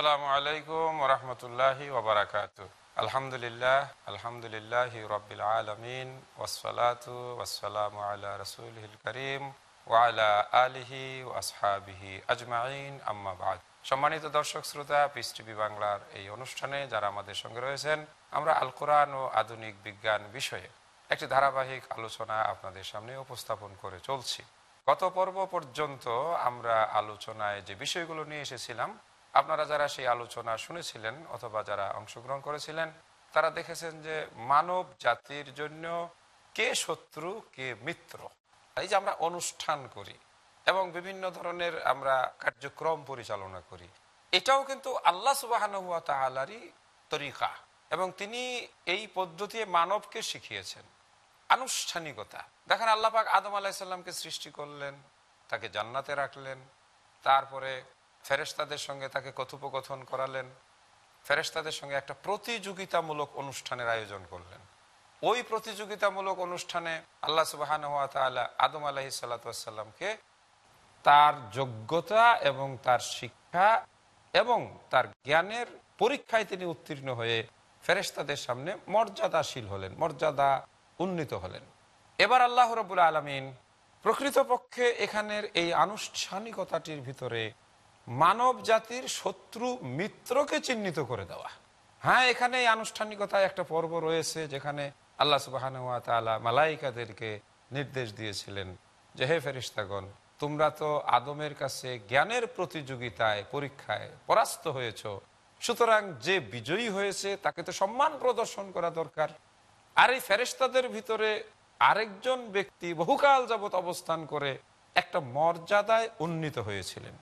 আসসালামু আলাইকুম রহমতুল্লাহি ওবরাকাত আলহামদুলিল্লাহ আলহামদুলিল্লাহ রবিল আলমিন ওসলাতু ওসালাম আল্লাহ রসুলহিল করিম ওয়ালা আলিহি ওয়াসহাবিহি আজমাইন আম্মাবাদ সম্মানিত দর্শক, শ্রোতা পিস টিভি বাংলার এই অনুষ্ঠানে যারা আমাদের সঙ্গে রয়েছেন, আমরা আল কোরআন ও আধুনিক বিজ্ঞান বিষয়ে একটি ধারাবাহিক আলোচনা আপনাদের সামনে উপস্থাপন করে চলছি। গত পর্ব পর্যন্ত আমরা আলোচনায় যে বিষয়গুলো নিয়ে এসেছিলাম আপনারা যারা সেই আলোচনা শুনেছিলেন অথবা যারা অংশগ্রহণ করেছিলেন, তারা দেখেছেন যে মানব জাতির জন্য কে শত্রু, কে মিত্র? এই যে আমরা অনুষ্ঠান করি এবং বিভিন্ন ধরনের আমরা কার্যক্রম পরিচালনা করি, এটাও কিন্তু আল্লাহ সুবাহানুয়া তালারই তরিকা এবং তিনি এই পদ্ধতি মানবকে শিখিয়েছেন। আনুষ্ঠানিকতা। দেখেন আল্লাপাক আদম আলাহিসাল্লামকে সৃষ্টি করলেন, তাকে জান্নাতে রাখলেন, তারপরে ফেরেস্তাদের সঙ্গে তাকে কথোপকথন করালেন। ফেরেস্তাদের সঙ্গে একটা প্রতিযোগিতামূলক অনুষ্ঠানের আয়োজন করলেন। ওই প্রতিযোগিতামূলক অনুষ্ঠানে আল্লাহ সুবাহান আদম আলহি সাল্লাতামকে তার যোগ্যতা এবং তার শিক্ষা এবং তার জ্ঞানের পরীক্ষায় তিনি উত্তীর্ণ হয়ে ফেরেস্তাদের সামনে মর্যাদাশীল হলেন, মর্যাদা উন্নীত হলেন। এবার আল্লাহ রবুল আলমিন প্রকৃতপক্ষে এখানের এই আনুষ্ঠানিকতাটির ভিতরে মানব জাতির শত্রু মিত্রকে চিহ্নিত করে দেওয়া। হ্যাঁ এখানে আনুষ্ঠানিকতায় একটা পর্ব রয়েছে যেখানে আল্লাহ সুবাহান মালাইকাদেরকে নির্দেশ দিয়েছিলেন যে, হে ফেরিস্তাগণ তোমরা তো আদমের কাছে জ্ঞানের প্রতিযোগিতায়, পরীক্ষায় পরাস্ত হয়েছ। সুতরাং যে বিজয়ী হয়েছে, তাকে তো সম্মান প্রদর্শন করা দরকার। আর এই ফেরেস্তাদের ভিতরে আরেকজন ব্যক্তি বহুকাল যাবৎ অবস্থান করে একটা মর্যাদায় উন্নীত হয়েছিলেন।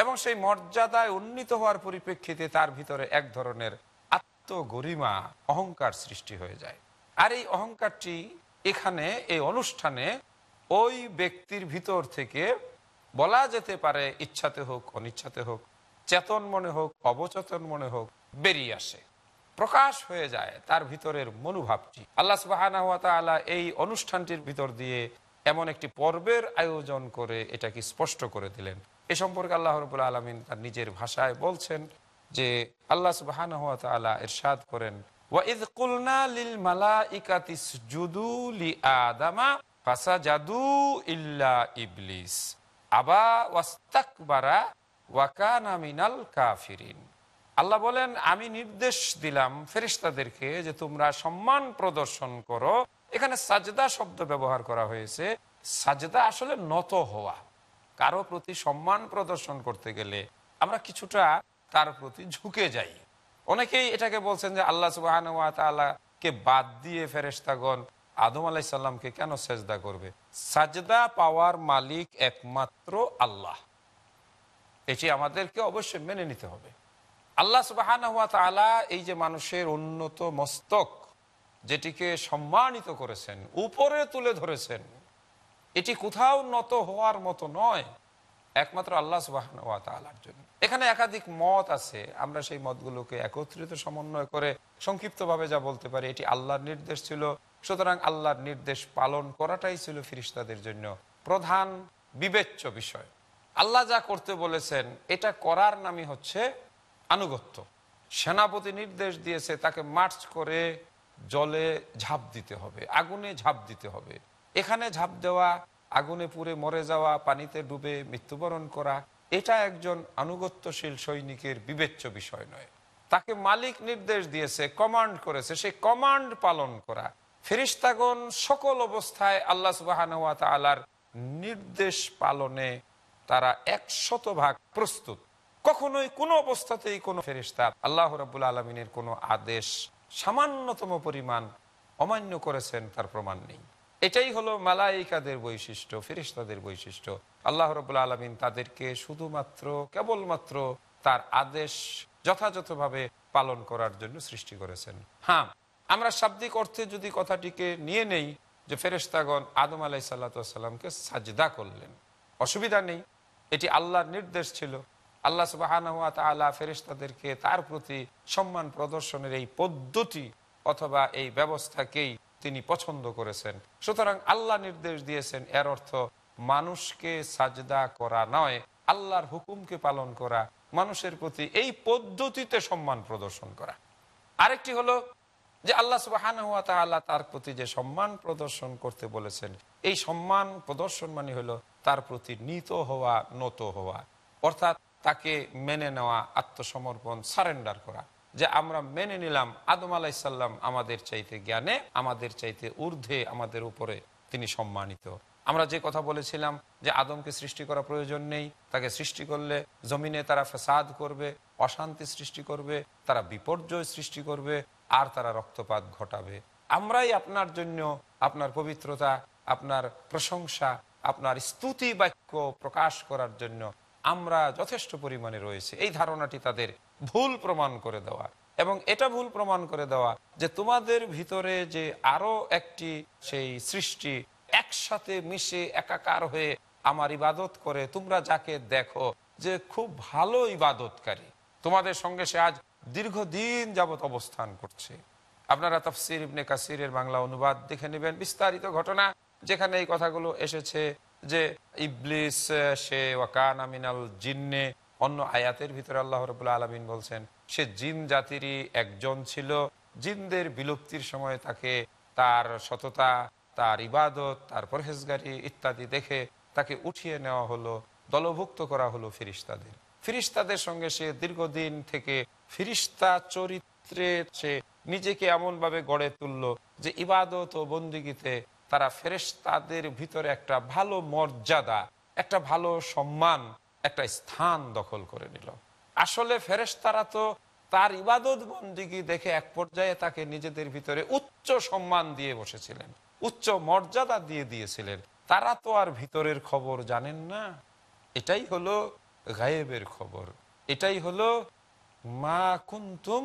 এবং সেই মর্যাদায় উন্নীত হওয়ার পরিপ্রেক্ষিতে তার ভিতরে এক ধরনের আত্মগরিমা, অহংকার সৃষ্টি হয়ে যায়। আর এই অহংকারটি এখানে, এই অনুষ্ঠানে ওই ব্যক্তির ভিতর থেকে বলা যেতে পারে ইচ্ছাতে হোক, অনিচ্ছাতে হোক, চেতন মনে হোক, অবচেতন মনে হোক, বেরিয়ে আসে, প্রকাশ হয়ে যায় তার ভিতরের মনোভাবটি। আল্লাহ সুবাহ এই অনুষ্ঠানটির ভিতর দিয়ে এমন একটি পর্বের আয়োজন করে এটাকে স্পষ্ট করে দিলেন। এ সম্পর্কে আল্লাহ রবুল্লা আলমিন তার নিজের ভাষায় বলছেন যে আল্লাহ সুবাহ এরশাদ করেন কুলনা লিল মালাইকাতিস জুদু লি আদামা ফাসা জাদু ইল্লা ইবলিস, আবা কাফিরিন। আল্লাহ বলেন, আমি নির্দেশ দিলাম ফেরিস্তাদেরকে যে তোমরা সম্মান প্রদর্শন করো। এখানে সাজদা শব্দ ব্যবহার করা হয়েছে। সাজদা আসলে নত হওয়া। কারও প্রতি সম্মান প্রদর্শন করতে গেলে আমরা কিছুটা তার প্রতি ঝুঁকে যাই। অনেকেই এটাকে বলছেন যে আল্লাহ সুবাহকে বাদ দিয়ে ফেরেস্তাগণ আদম আলাইসাল্লামকে কেন সেজদা করবে? সাজদা পাওয়ার মালিক একমাত্র আল্লাহ। এটি আমাদেরকে অবশ্যই মেনে নিতে হবে। আল্লাহ সুবাহান এই যে মানুষের উন্নত মস্তক, যেটিকে সম্মানিত করেছেন, উপরে তুলে ধরেছেন এটি কোথাও নত হওয়ার মতো নয়। একমাত্র আল্লাহ সুবাহান জন্য। এখানে একাধিক মত আছে। আমরা সেই মতগুলোকে একত্রিত সমন্বয় করে সংক্ষিপ্তভাবে যা বলতে পারি, এটি আল্লাহর নির্দেশ ছিল। সুতরাং আল্লাহর নির্দেশ পালন করাটাই ছিল ফিরিস্তাদের জন্য প্রধান বিবেচ্য বিষয়। আল্লাহ যা করতে বলেছেন, এটা করার নামই হচ্ছে আনুগত্য। সেনাপতি নির্দেশ দিয়েছে, তাকে মার্চ করে জলে ঝাঁপ দিতে হবে, আগুনে ঝাঁপ দিতে হবে। এখানে ঝাঁপ দেওয়া, আগুনে পুড়ে মরে যাওয়া, পানিতে ডুবে মৃত্যুবরণ করা, এটা একজন আনুগত্যশীল সৈনিকের বিবেচ্য বিষয় নয়। তাকে মালিক নির্দেশ দিয়েছে, কমান্ড করেছে সেই কমান্ড পালন করা। ফেরিস্তাগণ সকল অবস্থায় আল্লাহ সুবাহান নির্দেশ পালনে তারা একশত ভাগ প্রস্তুত। কখনোই কোনো অবস্থাতেই কোনো ফেরিস্তা আল্লাহ রবুল আলমিনের কোনো আদেশ সামান্যতম পরিমাণ অমান্য করেছেন, তার প্রমাণ নেই। এটাই হলো মালাইকাদের বৈশিষ্ট্য ফেরিস্তাদের বৈশিষ্ট্য। আল্লাহ রবুল আলমিন তাদেরকে শুধুমাত্র, কেবলমাত্র তার আদেশ যথাযথভাবে পালন করার জন্য সৃষ্টি করেছেন। হ্যাঁ আমরা শাব্দিক অর্থে যদি কথাটিকে নিয়ে নেই যে ফেরেস্তাগণ আদম আলাই সাল্লাতামকে সাজদা করলেন। অসুবিধা নেই, এটি আল্লাহর নির্দেশ ছিল। আল্লাহ সুবাহ ফেরিস্তাদেরকে তার প্রতি সম্মান প্রদর্শনের এই পদ্ধতি অথবা এই ব্যবস্থাকেই তিনি পছন্দ করেছেন। সুতরাং আল্লাহ নির্দেশ দিয়েছেন, এর অর্থ মানুষকে সাজদা করা নয়, আল্লাহর হুকুমকে পালন করা, মানুষের প্রতি এই পদ্ধতিতে সম্মান প্রদর্শন করা। আরেকটি হলো যে আল্লাহ সুবাহান হুয়া তাআলা তার প্রতি যে সম্মান প্রদর্শন করতে বলেছেন, এই সম্মান প্রদর্শন মানে হলো তার প্রতি নিত হওয়া, নত হওয়া, অর্থাৎ তাকে মেনে নেওয়া, আত্মসমর্পণ, সারেন্ডার করা। যে আমরা মেনে নিলাম আদম আলাইসাল্লাম আমাদের চাইতে জ্ঞানে, আমাদের চাইতে ঊর্ধ্বে, আমাদের উপরে তিনি সম্মানিত। আমরা যে কথা বলেছিলাম যে আদমকে সৃষ্টি করা প্রয়োজন নেই, তাকে সৃষ্টি করলে জমিনে তারা ফেসাদ করবে, অশান্তি সৃষ্টি করবে, তারা বিপর্যয় সৃষ্টি করবে, আর তারা রক্তপাত ঘটাবে। আমরাই আপনার জন্য আপনার পবিত্রতা, আপনার প্রশংসা, আপনার স্তুতি বাক্য প্রকাশ করার জন্য আমরা যথেষ্ট পরিমাণে রয়েছে। এই ধারণাটি তাদের ভুল প্রমাণ করে দেওয়া এবং এটা ভুল প্রমাণ করে দেওয়া যে তোমাদের ভিতরে যে আরও একটি সেই সৃষ্টি একসাথে মিশে একাকার হয়ে আমার ইবাদত করে, তোমরা যাকে দেখো যে খুব ভালো ইবাদতকারী। তোমাদের সঙ্গে সে আজ দীর্ঘদিন যাবত অবস্থান করছে। আপনারা তফসির ইবনে কাসিরের বাংলা অনুবাদ দেখে নেবেন, বিস্তারিত ঘটনা যেখানে এই কথাগুলো এসেছে যে ইবলিস, সে ওয়াকান আমিনাল জিন্নে অন্য আয়াতের ভিতরে আল্লাহ রবুল্লা আলমিন বলছেন, সে জিন জাতিরই একজন ছিল। জিনদের বিলুপ্তির সময় তাকে তার সততা, তার ইবাদত, তার পরহেজগারি ইত্যাদি দেখে তাকে উঠিয়ে নেওয়া হলো, দলভুক্ত করা হলো ফিরিস্তাদের। ফিরিস্তাদের সঙ্গে সে দীর্ঘদিন থেকে ফিরিস্তা চরিত্রে সে নিজেকে এমনভাবে গড়ে তুলল যে ইবাদত ও বন্দিগিতে তারা ফেরেস্তাদের ভিতরে একটা ভালো মর্যাদা, একটা ভালো সম্মান একটা স্থান দখল করে নিল। আসলে ফেরেস্তারা তো তার ইবাদত বন্দিগি দেখে এক পর্যায়ে তাকে নিজেদের ভিতরে উচ্চ সম্মান দিয়ে বসেছিলেন, উচ্চ মর্যাদা দিয়ে দিয়েছিলেন। তারা তো আর ভিতরের খবর জানেন না। এটাই হলো গায়েবের খবর। এটাই হলো মা কুন্তুম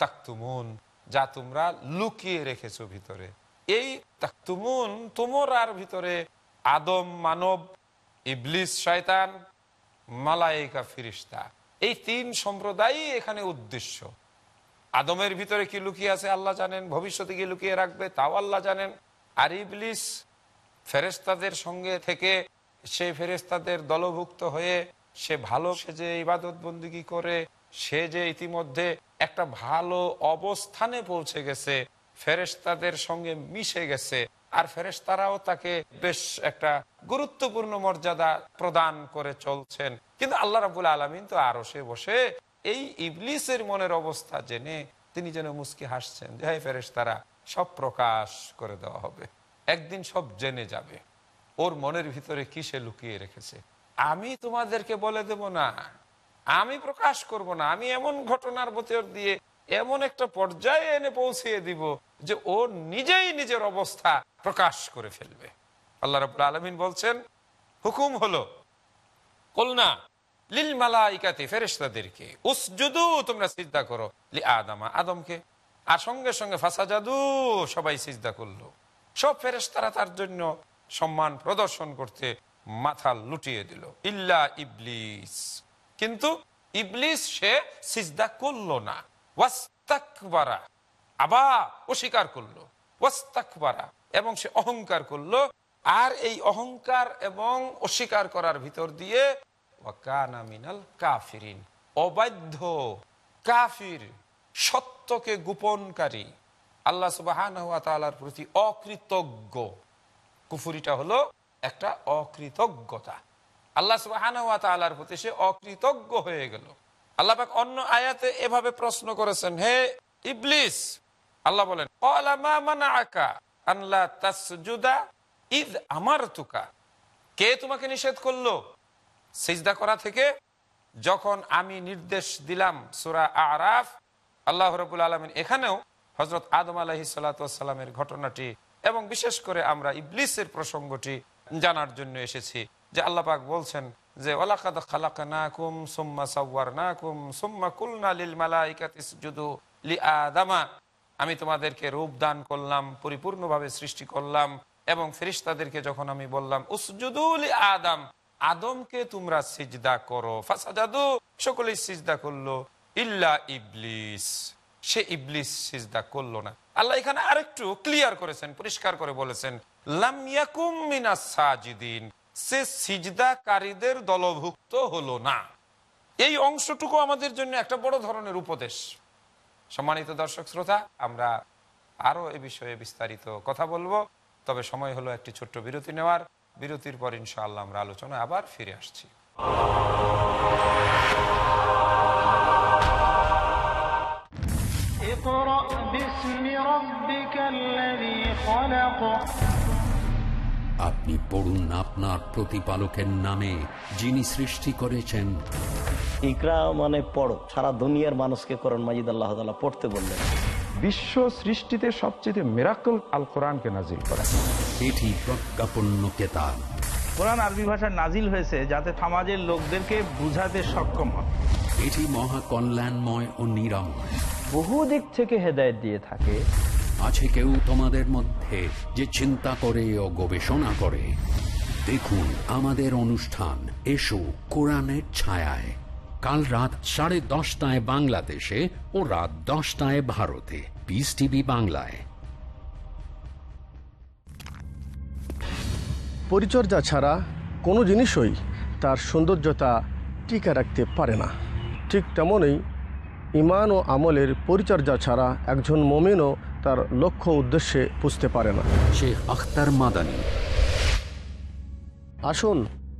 তাকতুমুন, যা তোমরা লুকিয়ে রেখেছো ভিতরে। এই তাকতুমুন তোমরার ভিতরে আদম, মানব, ইবলিস, শয়তান মালাইকা ফিরিস্তা। এই তিন সম্প্রদায়ই এখানে উদ্দেশ্য। আদমের ভিতরে কি লুকিয়ে আছে আল্লাহ জানেন, ভবিষ্যতে কি লুকিয়ে রাখবে তাও আল্লাহ জানেন। আর ইবলিস ফেরেস্তাদের সঙ্গে থেকে সে ফেরেস্তাদের দলভুক্ত হয়ে সে ভালো সে যে ইবাদত বন্দিগি করে সে যে ইতিমধ্যে একটা ভালো অবস্থানে পৌঁছে গেছে ফেরেস্তাদের সঙ্গে মিশে গেছে। আর ফেরেস্তারাও তাকে বেশ একটা গুরুত্বপূর্ণ মর্যাদা প্রদান করে চলছেন। কিন্তু আল্লাহ রাবুল আলমিন তো আরও সে বসে এই ইবলিসের মনের অবস্থা জেনে তিনি যেন মুস্কি হাসছেন যে হ্যাঁ ফেরেস্তারা সব প্রকাশ করে দেওয়া হবে। একদিন সব জেনে যাবে। ওর মনের ভিতরে কি সে লুকিয়ে রেখেছে? আমি তোমাদেরকে বলে দেব না। আমি প্রকাশ করব না। আমি এমন ঘটনার ভেতর দিয়ে এমন একটা পর্যায়ে এনে পৌঁছিয়ে দিব যে, ও নিজেই নিজের অবস্থা প্রকাশ করে ফেলবে। আল্লাহ রবুল্লা আলমিন বলছেন, হুকুম হলো, কলনা লিল মালাইকাতে ফেরেস্তাদেরকে উসজুদু, তোমরা সিজদা করো, লি আদামা, আদমকে। আর সঙ্গে সঙ্গে ফাঁসা জাদু সবাই সিজদা করল। সব ফেরেস্তারা তার জন্য সম্মান প্রদর্শন করতে মাথা লুটিয়ে দিল। ইল্লা ইবলিস। কিন্তু ইবলিস সে সিজদা করল না। ওয়াস্তাকবারা। আবার অস্বীকার করল। ওয়াস্তাকবারা। এবং সে অহংকার করল। আর এই অহংকার এবং অস্বীকার করার ভিতর দিয়ে মিনাল কাফিরিন অবাধ্য কাফির, সত্যকে গোপনকারী। আল্লাহ সুবাহান প্রতি অকৃতজ্ঞ। কুফুরিটা হলো একটা অকৃতজ্ঞতা। আল্লাহ সুবাহান প্রতি সে অকৃতজ্ঞ হয়ে গেল। আল্লাহ অন্য আয়াতে এভাবে প্রশ্ন করেছেন, হে ইবলিস আল্লাহ বলেন আমার তুকা কে তোমাকে নিষেধ করল? সিজদা করা থেকে যখন আমি নির্দেশ দিলাম সুরা আরাফ, আল্লাহ রবুল আলমিন এখানেও হজরত আদম আলহি ঘটনাটি এবং বিশেষ করে আমরা ইবলিসের প্রসঙ্গটি জানার জন্য এসেছি যে আল্লাহ পাক বলছেন যে ওলাকাদ সুম্মা সুম্মা আমি তোমাদেরকে রূপ দান করলাম, পরিপূর্ণভাবে সৃষ্টি করলাম এবং ফেরিস্তাদেরকে যখন আমি বললাম উসজুদুল আদম, আদমকে তোমরা সিজদা করো। ফাসাজাদু, সকলেই সিজদা করল, ইল্লা ইবলিস। সে ইবলিস সিজদা করল না। আল্লাহ এখানে আরেকটু ক্লিয়ার করেছেন, পরিষ্কার করে বলেছেন সে সিজদাকারীদের দলভুক্ত হলো না। এই অংশটুকু আমাদের জন্য একটা বড় ধরনের উপদেশ। সম্মানিত দর্শক শ্রোতা আমরা আরও এ বিষয়ে বিস্তারিত কথা বলব। তবে সময় হলো একটি ছোট্ট বিরতি নেওয়ার। বিরতির পর ইনশাআল্লাহ আমরা আলোচনা আবার ফিরে আসছি। আপনি পড়ুন আপনার প্রতিপালকের নামে যিনি সৃষ্টি করেছেন ইকরা মানে পড়ো। সারা দুনিয়ার মানুষকে করণ মাজিদ আল্লাহ তাআলা পড়তে বললেন। বিশ্ব সৃষ্টিতে সবচেয়ে মেরাকল আল কোরআনকে নাজিল করা। এটি প্রজ্ঞাপন্য কেতাব। কোরআন আরবি ভাষায় নাজিল হয়েছে যাতে সমাজের লোকদেরকে বুঝাতে সক্ষম হয়। এটি মহা কল্যাণময় ও নিরাময়। বহু দিক থেকে হেদায়েত দিয়ে থাকে। আছে কেউ তোমাদের মধ্যে যে চিন্তা করে ও গবেষণা করে। দেখুন আমাদের অনুষ্ঠান। এসো কোরআনের ছায়ায়। কাল রাত সাড়ে দশটায় বাংলাদেশে ও রাত দশটায় ভারতে। পিস টিভি বাংলায়। পরিচর্যা ছাড়া কোনো জিনিসই তার সৌন্দর্যতা টিকে রাখতে পারে না। ঠিক তেমনই ইমান ও আমলের পরিচর্যা ছাড়া একজন মমিনও তার লক্ষ্য উদ্দেশ্যে বুঝতে পারে না। শেখ আখতার মাদানী। আসুন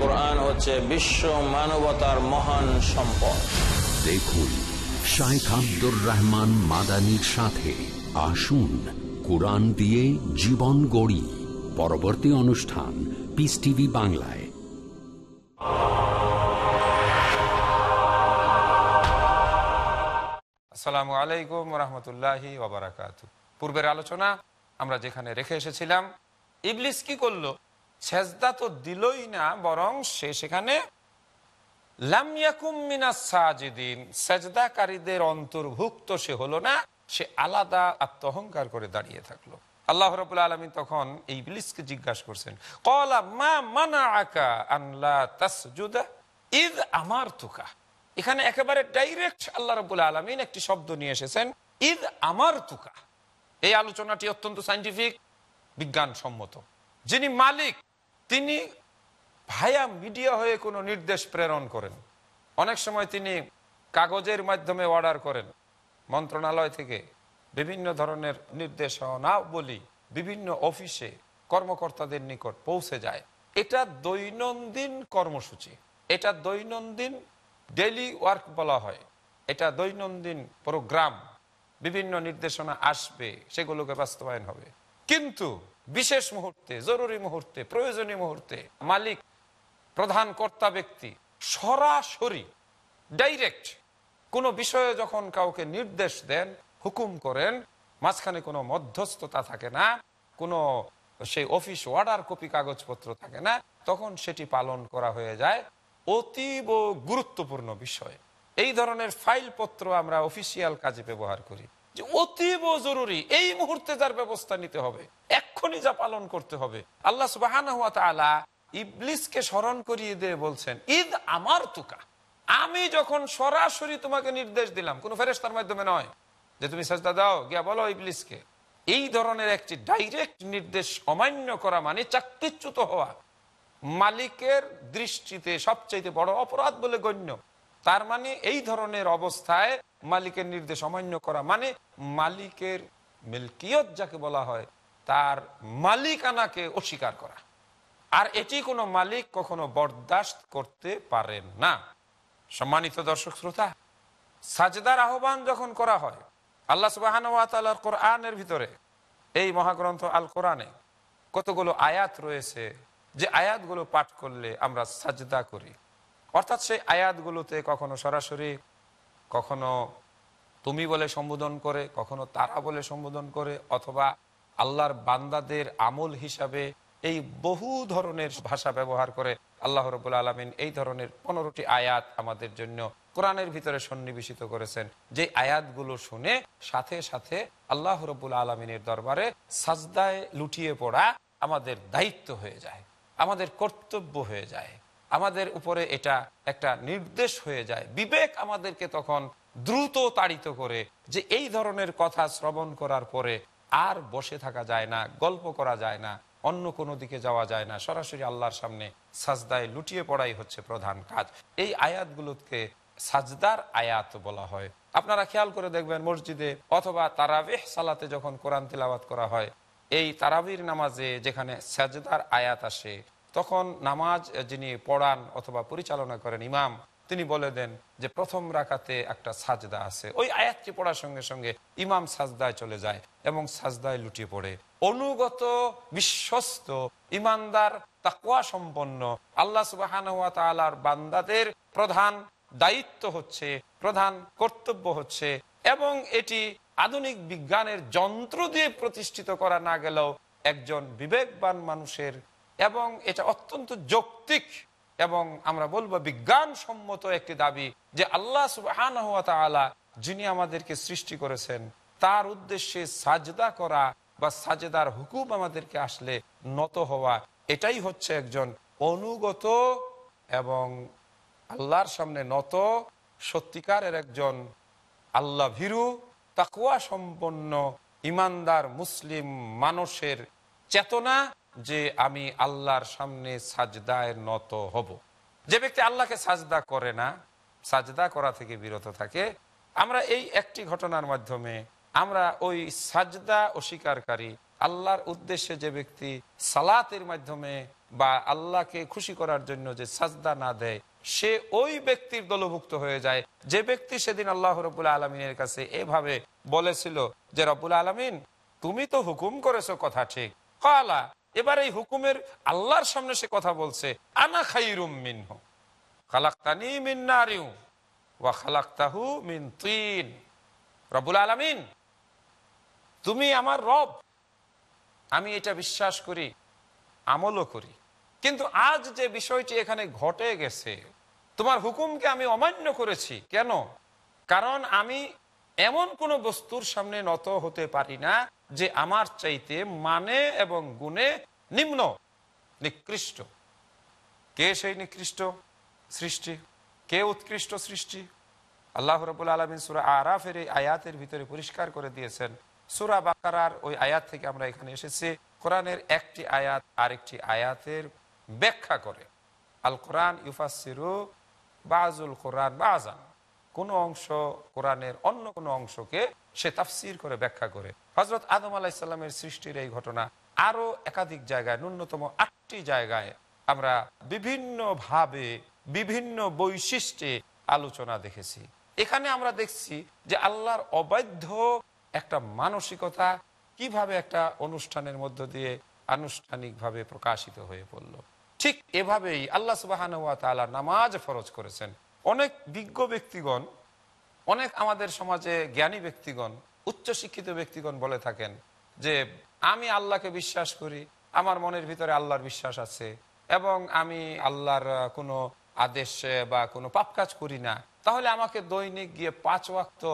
কোরআন হচ্ছে বিশ্ব মানবতার মহান সম্পদ। দেখুন শাইখ আব্দুর রহমান মাদানির সাথে। আসুন কোরআন দিয়ে জীবন গড়ি। পরবর্তী অনুষ্ঠান পিস টিভি বাংলায়। আসসালামু আলাইকুম রহমতুল্লাহি ওবরাকাত। পূর্বের আলোচনা আমরা যেখানে রেখে এসেছিলাম ইবলিস কি করল? সেজদা তো দিলই না, বরং সে সেখানে সেজদাকারীদের অন্তর্ভুক্ত সে হলো না, সে আলাদা আত্মহংকার করে দাঁড়িয়ে থাকল। আল্লাহ রবুল্লা আলমী তখন এই ইবলিসকে জিজ্ঞাসা করছেন, কলা মা মানা আকা আনলা ঈদ আমার তুকা এখানে একেবারে ডাইরেক্ট আল্লাহ রবুল্লা আলমিন একটি শব্দ নিয়ে এসেছেন ঈদ আমার তুকা এই আলোচনাটি অত্যন্ত সাইন্টিফিক, বিজ্ঞানসম্মত। যিনি মালিক তিনি ভায়া মিডিয়া হয়ে কোনো নির্দেশ প্রেরণ করেন। অনেক সময় তিনি কাগজের মাধ্যমে অর্ডার করেন, মন্ত্রণালয় থেকে বিভিন্ন ধরনের নির্দেশনা বলি বিভিন্ন অফিসে কর্মকর্তাদের নিকট পৌঁছে যায়। এটা দৈনন্দিন কর্মসূচি। এটা দৈনন্দিন ডেলি ওয়ার্ক বলা হয়। এটা দৈনন্দিন প্রোগ্রাম। বিভিন্ন নির্দেশনা আসবে, সেগুলোকে বাস্তবায়ন হবে। কিন্তু বিশেষ মুহূর্তে, জরুরি মুহূর্তে, প্রয়োজনীয় মুহূর্তে মালিক, প্রধান কর্তা ব্যক্তি সরাসরি ডাইরেক্ট কোনো বিষয়ে যখন কাউকে নির্দেশ দেন, হুকুম করেন, মাঝখানে কোনো মধ্যস্থতা থাকে না, কোনো সেই অফিস অর্ডার কপি কাগজপত্র থাকে না, তখন সেটি পালন করা হয়ে যায়। অতীব গুরুত্বপূর্ণ বিষয়। এই ধরনের ফাইল পত্র আমরা অফিসিয়াল কাজে ব্যবহার করি। যে অতীব জরুরি, এই মুহূর্তে যার ব্যবস্থা নিতে হবে, এক্ষুনি যা পালন করতে হবে। আল্লাহ সুবাহ ইবলিসকে স্মরণ করিয়ে দিয়ে বলছেন ঈদ আমার তুকা আমি যখন সরাসরি তোমাকে নির্দেশ দিলাম, কোন ফেরেস্তার মাধ্যমে নয়, যে তুমি সাজদা দাও, গিয়া বলো ইবলিসকে। এই ধরনের একটি ডাইরেক্ট নির্দেশ অমান্য করা মানে চাকরিচ্যুত হওয়া। মালিকের দৃষ্টিতে সবচাইতে বড় অপরাধ বলে গণ্য। তার মানে এই ধরনের অবস্থায় মালিকের নির্দেশ অমান্য করা মানে মালিকের মিল্কিয়ত যাকে বলা হয়, তার মালিকানাকে অস্বীকার করা। আর এটি কোনো মালিক কখনো বরদাস্ত করতে পারেন না। সম্মানিত দর্শক শ্রোতা, সাজদার আহ্বান যখন করা হয়, আল্লাহ সুবাহানুয়াতালার কোরআনের ভিতরে, এই মহাগ্রন্থ আল কোরআনে কতগুলো আয়াত রয়েছে, যে আয়াতগুলো পাঠ করলে আমরা সাজদা করি। অর্থাৎ সেই আয়াতগুলোতে কখনো সরাসরি কখনো তুমি বলে সম্বোধন করে, কখনো তারা বলে সম্বোধন করে, অথবা আল্লাহর বান্দাদের আমল হিসাবে এই বহু ধরনের ভাষা ব্যবহার করে আল্লাহ রবুল আলমিন এই ধরনের পনেরোটি আয়াত আমাদের জন্য কোরআনের ভিতরে সন্নিবেশিত করেছেন। যে আয়াতগুলো শুনে সাথে সাথে আল্লাহ রবুল আলমিনের দরবারে সাজদায় লুটিয়ে পড়া আমাদের দায়িত্ব হয়ে যায়, আমাদের কর্তব্য হয়ে যায়। আমাদের উপরে এটা একটা নির্দেশ হয়ে যায়। বিবেক আমাদেরকে তখন দ্রুত তাড়িত করে যে এই ধরনের কথা শ্রবণ করার পরে আর বসে থাকা যায় না, গল্প করা যায় না, অন্য কোনো দিকে যাওয়া যায় না। সরাসরি আল্লাহর সামনে সাজদায় লুটিয়ে পড়াই হচ্ছে প্রধান কাজ। এই আয়াতগুলোকে সাজদার আয়াত বলা হয়। আপনারা খেয়াল করে দেখবেন মসজিদে অথবা তারাবেহ সালাতে যখন কোরআন তিলাবাত করা হয়, এই তারাবির নামাজে যেখানে সাজদার আয়াত আসে তখন নামাজ যিনি পড়ান অথবা পরিচালনা করেন ইমাম, তিনি বলে দেন যে প্রথম রাখাতে একটা সাজদা আছে। ওই আয়াতটি পড়ার সঙ্গে সঙ্গে ইমাম সাজদায় চলে যায় এবং সাজদায় লুটিয়ে পড়ে। অনুগত, বিশ্বস্ত, ইমানদার তাকুয়া সম্পন্ন আল্লাহ সুবাহান বান্দাদের প্রধান দায়িত্ব হচ্ছে, প্রধান কর্তব্য হচ্ছে এবং এটি আধুনিক বিজ্ঞানের যন্ত্র দিয়ে প্রতিষ্ঠিত করা না গেলেও একজন বিবেকবান মানুষের এবং এটা অত্যন্ত যৌক্তিক এবং আমরা বলব বিজ্ঞানসম্মত একটি দাবি যে আল্লাহ সুবাহান যিনি আমাদেরকে সৃষ্টি করেছেন, তার উদ্দেশ্যে সাজদা করা বা সাজেদার হুকুম আমাদেরকে আসলে নত হওয়া, এটাই হচ্ছে একজন অনুগত এবং আল্লাহর সামনে নত, সত্যিকারের একজন আল্লাহ ভীরু তাকুয়া সম্পন্ন ইমানদার মুসলিম মানুষের চেতনা যে আমি আল্লাহর সামনে সাজদায় নত হব। যে ব্যক্তি আল্লাহকে সাজদা করে না, সাজদা করা থেকে বিরত থাকে, আমরা এই একটি ঘটনার মাধ্যমে আমরা ওই সাজদা অস্বীকারী, আল্লাহর উদ্দেশ্যে যে ব্যক্তি সালাতের মাধ্যমে বা আল্লাহকে খুশি করার জন্য যে সাজদা না দেয়, সে ওই ব্যক্তির দলভুক্ত হয়ে যায়। যে ব্যক্তি সেদিন আল্লাহ রবুল আলমিনের কাছে এভাবে বলেছিল যে রবুল আলমিন, তুমি তো হুকুম করেছ কথা ঠিক কালা এবার এই হুকুমের আল্লাহর সামনে সে কথা বলছে, আনা খাইরুম মিনহ, খালাক্তানি মিন নারিউ, ওয়া খালাক্তাহু মিন তিন। রবুল আলমিন, তুমি আমার রব, আমি এটা বিশ্বাস করি, আমলও করি। কিন্তু আজ যে বিষয়টি এখানে ঘটে গেছে, তোমার হুকুমকে আমি অমান্য করেছি। কেন? কারণ আমি এমন কোন বস্তুর সামনে নত হতে পারি না যে আমার চাইতে মানে এবং গুণে নিম্ন, নিকৃষ্ট। কে সেই নিকৃষ্ট সৃষ্টি? কে উৎকৃষ্ট সৃষ্টি? আল্লাহ রবুল আলমিন সুরা আরাফের এই আয়াতের ভিতরে পরিষ্কার করে দিয়েছেন। সুরা বাকারার ওই আয়াত থেকে আমরা এখানে এসেছি। কোরআনের একটি আয়াত আরেকটি আয়াতের ব্যাখ্যা করে। আল কোরআন ইউফাসিরু বাজুল কোরআন বাজান কোনো অংশ কোরআনের অন্য কোনো অংশকে সে তাফসির করে ব্যাখ্যা করে। হজরত আদম আলাহিসাল্লামের সৃষ্টির এই ঘটনা আরও একাধিক জায়গায়, ন্যূনতম আটটি জায়গায় আমরা বিভিন্ন ভাবে বিভিন্ন বৈশিষ্ট্যে আলোচনা দেখেছি। এখানে আমরা দেখছি যে আল্লাহর অবৈধ একটা মানসিকতা কীভাবে একটা অনুষ্ঠানের মধ্য দিয়ে আনুষ্ঠানিকভাবে প্রকাশিত হয়ে পড়ল। ঠিক এভাবেই আল্লাহ সুবাহান নামাজ ফরজ করেছেন। অনেক বিজ্ঞ ব্যক্তিগণ, অনেক আমাদের সমাজে জ্ঞানী ব্যক্তিগণ, উচ্চশিক্ষিত ব্যক্তিগণ বলে থাকেন যে, আমি আল্লাহকে বিশ্বাস করি, আমার মনের ভিতরে আল্লাহর বিশ্বাস আছে এবং আমি আল্লাহর কোনো আদেশ বা কোনো পাপ কাজ করি না। তাহলে আমাকে দৈনিক গিয়ে পাঁচ ওয়াক্ত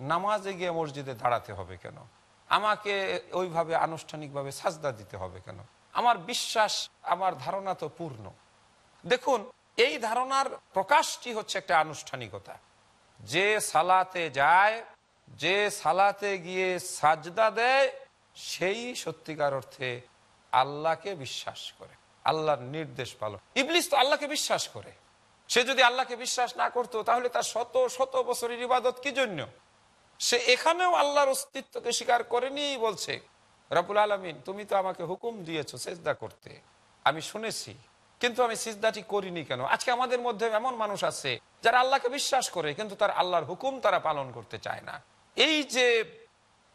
নামাজে গিয়ে মসজিদে দাঁড়াতে হবে কেন? আমাকে ওইভাবে আনুষ্ঠানিকভাবে সাজদা দিতে হবে কেন? আমার বিশ্বাস, আমার ধারণা তো পূর্ণ। দেখুন এই ধারণার প্রকাশটি হচ্ছে একটা আনুষ্ঠানিকতা। যে সালাতে যায়, যে সালাতে গিয়ে সাজদা দেয়, সেই সত্যিকার অর্থে আল্লাহকে বিশ্বাস করে, আল্লাহর নির্দেশ পালন। ইবলিস তো আল্লাহকে বিশ্বাস করে। সে যদি আল্লাহকে বিশ্বাস না করতো, তাহলে তার শত শত বছরের ইবাদত কি জন্য? সে এখানেও আল্লাহর অস্তিত্বকে স্বীকার করেনি, বলছে রাবুল আলমিন, তুমি তো আমাকে হুকুম দিয়েছ সেজদা করতে। আমি শুনেছি কিন্তু আমি সিজদাটি করিনি কেন? আজকে আমাদের মধ্যে এমন মানুষ আছে যারা আল্লাহকে বিশ্বাস করে, কিন্তু তার আল্লাহর হুকুম তারা পালন করতে চায় না। এই যে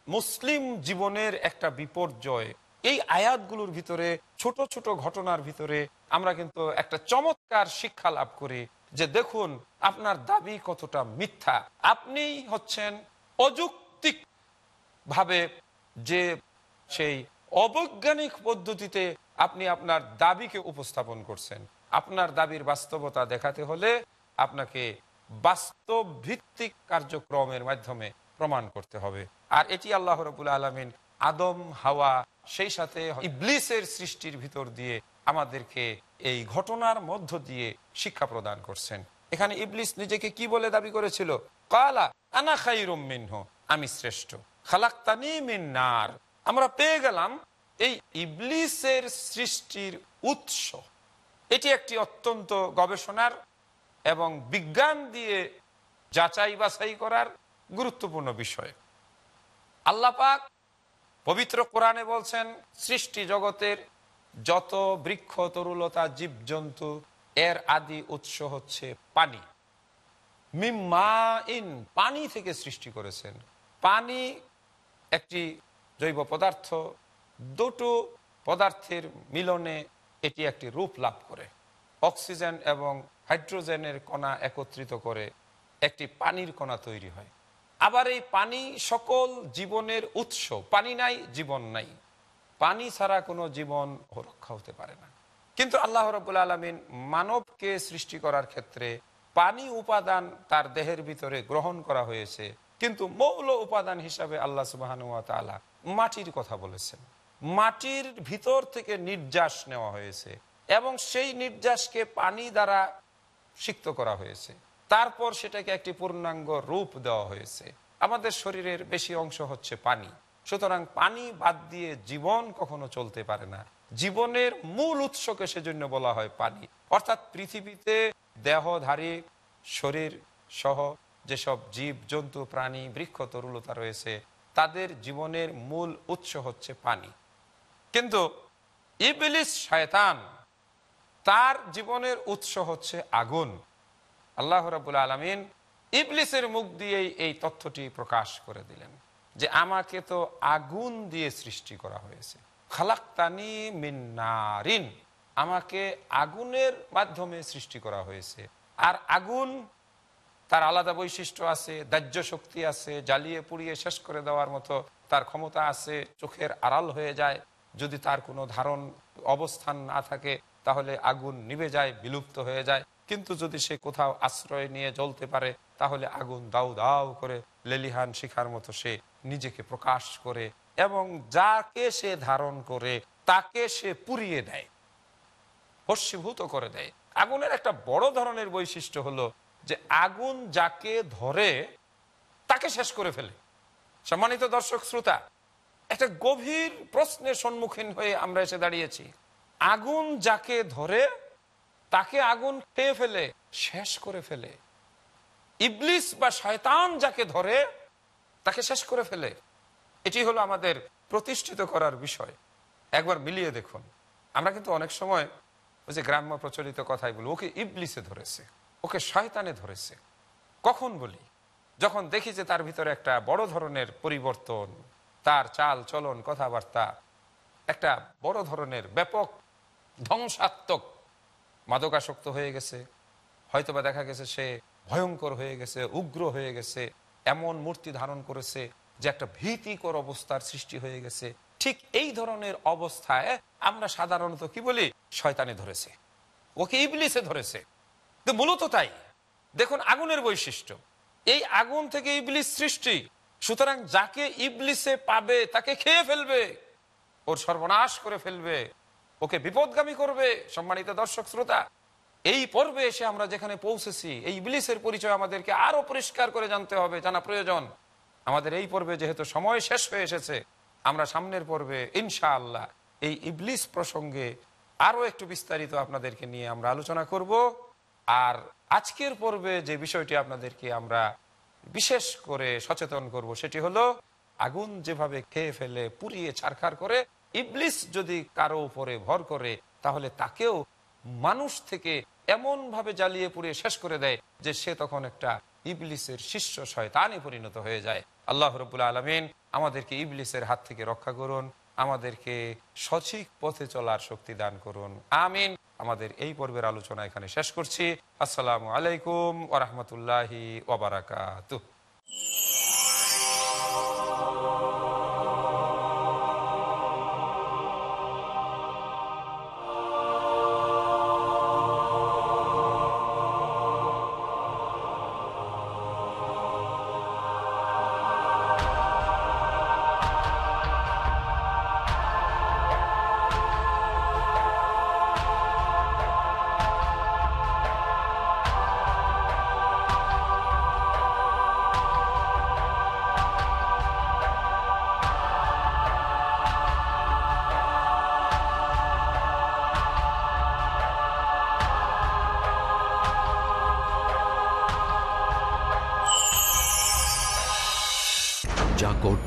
মুসলিম জীবনের একটা বিপর্যয়, এই আয়াতগুলোর ভিতরে, ছোট ছোট ঘটনার ভিতরে আমরা কিন্তু একটা চমৎকার শিক্ষা লাভ করি যে দেখুন, আপনার দাবি কতটা মিথ্যা। আপনি হচ্ছেন অযৌক্তিক ভাবে যে সেই অবৈজ্ঞানিক পদ্ধতিতে আপনি আপনার দাবিকে উপস্থাপন করছেন। আপনার দাবির বাস্তবতা দেখাতে হলে আপনাকে বাস্তব ভিত্তিক কার্যক্রমের মাধ্যমে প্রমাণ করতে হবে। আর এটি আল্লাহ রবুল আলমিন আদম, হাওয়া, সেই সাথে ইবলিসের সৃষ্টির ভিতর দিয়ে আমাদেরকে এই ঘটনার মধ্য দিয়ে শিক্ষা প্রদান করছেন। এখানে ইবলিস নিজেকে কি বলে দাবি করেছিল? কালা আনা খাই মিনহ, আমি শ্রেষ্ঠ। খালাক্তানি মিন নার। আমরা পেয়ে গেলাম এই ইবলিসের সৃষ্টির উৎস। এটি একটি অত্যন্ত গবেষণার এবং বিজ্ঞান দিয়ে যাচাই বাছাই করার গুরুত্বপূর্ণ বিষয়। আল্লাহ পাক পবিত্র কোরআনে বলছেন, সৃষ্টি জগতের যত বৃক্ষ, তরুলতা, জীবজন্তু, এর আদি উৎস হচ্ছে পানি। মিম্মা ইন, পানি থেকে সৃষ্টি করেছেন। পানি একটি জৈব পদার্থ দুটো পদার্থের মিলনে এটি একটি রূপ লাভ করে। অক্সিজেন এবং হাইড্রোজেনের কণা একত্রিত করে একটি পানির কণা তৈরি হয়। আবার এই পানি সকল জীবনের উৎস, পানি নাই, জীবন নাই। পানি ছাড়া কোনো জীবন রক্ষা হতে পারে না। কিন্তু আল্লাহ রবুল আলমিন মানবকে সৃষ্টি করার ক্ষেত্রে পানি উপাদান তার দেহের ভিতরে গ্রহণ করা হয়েছে। কিন্তু মৌল উপাদান হিসাবে আল্লাহ তালা মাটির কথা বলেছেন। মাটির ভিতর থেকে নির্যাস নেওয়া হয়েছে এবং সেই নির্যাসকে পানি দ্বারা সিক্ত করা হয়েছে। তারপর সেটাকে একটি পূর্ণাঙ্গ রূপ দেওয়া হয়েছে। আমাদের শরীরের বেশি অংশ হচ্ছে পানি। সুতরাং পানি বাদ দিয়ে জীবন কখনো চলতে পারে না। জীবনের মূল উৎসকে সেজন্য বলা হয় পানি। অর্থাৎ পৃথিবীতে দেহধারী, শরীর সহ যেসব জীব, জন্তু, প্রাণী, বৃক্ষ, তরুলতা রয়েছে, তাদের জীবনের মূল উৎস হচ্ছে পানি। কিন্তু ইবলিস শয়তান, তার জীবনের উৎস হচ্ছে আগুন। আল্লাহ রাবুল আলমিন ইবলিসের মুখ দিয়েই এই তথ্যটি প্রকাশ করে দিলেন যে আমাকে তো আগুন দিয়ে সৃষ্টি করা হয়েছে। খালাক্তানি মিন্নারিন আমাকে আগুনের মাধ্যমে সৃষ্টি করা হয়েছে। আর আগুন, তার আলাদা বৈশিষ্ট্য আছে, দাহ্য শক্তি আছে, জ্বালিয়ে পুড়িয়ে শেষ করে দেওয়ার মতো তার ক্ষমতা আছে, চোখের আড়াল হয়ে যায়। যদি তার কোনো ধারণ অবস্থান না থাকে, তাহলে আগুন নিভে যায়, বিলুপ্ত হয়ে যায়। কিন্তু যদি সে কোথাও আশ্রয় নিয়ে জ্বলতে পারে, তাহলে আগুন দাউ দাউ করে লেলিহান শিখার মতো সে নিজেকে প্রকাশ করে এবং যাকে সে ধারণ করে, তাকে সে পুড়িয়ে দেয়, ভস্মীভূত করে দেয়। আগুনের একটা বড় ধরনের বৈশিষ্ট্য হলো যে আগুন যাকে ধরে, তাকে শেষ করে ফেলে। সম্মানিত দর্শক, শ্রোতা একটা গভীর প্রশ্নের সম্মুখীন হয়ে আমরা এসে দাঁড়িয়েছি। আগুন যাকে ধরে, তাকে আগুন খেয়ে ফেলে, শেষ করে ফেলে। ইবলিস বা শয়তান যাকে ধরে, তাকে শেষ করে ফেলে। এটি হলো আমাদের প্রতিষ্ঠিত করার বিষয়। একবার মিলিয়ে দেখুন। আমরা কিন্তু অনেক সময় ওই যে গ্রাম্য প্রচলিত কথাই বলি, ওকে ইবলিসে ধরেছে, ওকে শয়তানে ধরেছে। কখন বলি? যখন দেখি যে তার ভিতরে একটা বড় ধরনের পরিবর্তন তার চাল চলন কথাবার্তা। একটা বড় ধরনের ব্যাপক ধ্বংসাত্মক মাদকাসক্ত হয়ে গেছে। হয়তোবা দেখা গেছে সে ভয়ঙ্কর হয়ে গেছে, উগ্র হয়ে গেছে, এমন মূর্তি ধারণ করেছে যে একটা ভীতিকর অবস্থার সৃষ্টি হয়ে গেছে। ঠিক এই ধরনের অবস্থায় আমরা সাধারণত কি বলি? শয়তানে ধরেছে। ওকে ইবলিসে ধরেছে। মূলত তাই। দেখুন, আগুনের বৈশিষ্ট্য। এই আগুন থেকে ইবলিস সৃষ্টি সুতরাং যাকে ইবলিসে পাবে, তাকে খেয়ে ফেলবে। ওর সর্বনাশ করে ফেলবে। ওকে বিপদগামী করবে, সম্মানিত দর্শক শ্রোতা। এই পর্বে এসে আমরা যেখানে পৌঁছেছি, এই ইবলিসের পরিচয় আমাদেরকে আরও পরিষ্কার করে জানতে হবে, জানা প্রয়োজন। আমাদের এই পর্বে যেহেতু সময় শেষ হয়ে এসেছে, আমরা সামনের পর্বে, ইনশাআল্লাহ, এই ইবলিস প্রসঙ্গে আরও একটু বিস্তারিত আপনাদেরকে নিয়ে আমরা আলোচনা করব। আর আজকের পর্বে যে বিষয়টি আপনাদেরকে আমরা বিশেষ করে সচেতন করব সেটি হলো আগুন যেভাবে খেয়ে ফেলে, পুড়িয়ে ছারখার করে, ইবলিস যদি কারও উপরে ভর করে, তাহলে তাকেও মানুষ থেকে এমন ভাবে জ্বালিয়ে পুড়িয়ে শেষ করে দেয় যে সে তখন একটা ইবলিসের শিষ্য শয়তানে পরিণত হয়ে যায়। আল্লাহ রবুল্লা আলমিন আমাদেরকে ইবলিসের হাত থেকে রক্ষা করুন, আমাদেরকে সঠিক পথে চলার শক্তি দান করুন। আমিন। আমাদের এই পর্বের আলোচনা এখানে শেষ করছি। আসসালামু আলাইকুম ওরহমতুল্লাহি ওবরাকাত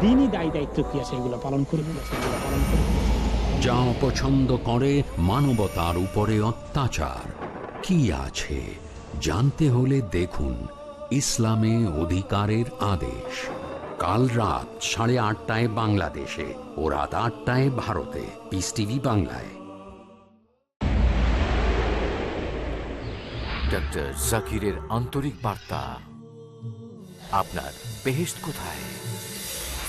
দিনই দায় দায়িত্ব কি আছে এগুলো পালন করব সেগুলো পালন করব যা অপছন্দ করে? মানবতার উপরে অত্যাচার। কি আছে? জানতে হলে দেখুন ইসলামে অধিকারের আদেশ। কাল রাত সাড়ে আটটায় বাংলাদেশে ও রাত আটটায় ভারতে। পিস টিভি বাংলায়। ডক্টর জাকিরের আন্তরিক বার্তা। আপনার বেহেস্ট কোথায়?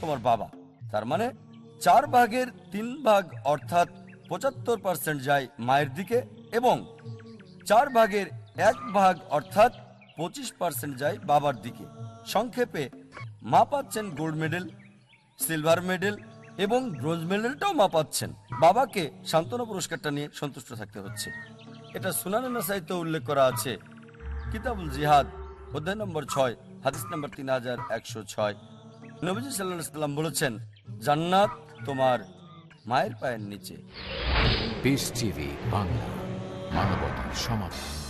তোমার বাবা। তার মানে চার ভাগের তিন ভাগ অর্থাৎ পঁচাত্তর পার্সেন্ট যায় মায়ের দিকে এবং চার ভাগের এক ভাগ অর্থাৎ পঁচিশ পার্সেন্ট যায় বাবার দিকে। সংক্ষেপে মা পাচ্ছেন গোল্ড মেডেল, সিলভার মেডেল এবং ব্রোঞ্জ মেডেলটাও মা পাচ্ছেন। বাবাকে সান্ত্বনা পুরস্কারটা নিয়ে সন্তুষ্ট থাকতে হচ্ছে। এটা সুনানা সাহিত্য উল্লেখ করা আছে। কিতাবুল জিহাদ, অধ্যায় নম্বর ছয়, হাদিস নম্বর তিন হাজার একশো ছয়। নবীজি সাল্লাহ সাল্লাম বলেছেন জান্নাত তোমার মায়ের পায়ের নিচে। বাংলা মানবতার সমাধান।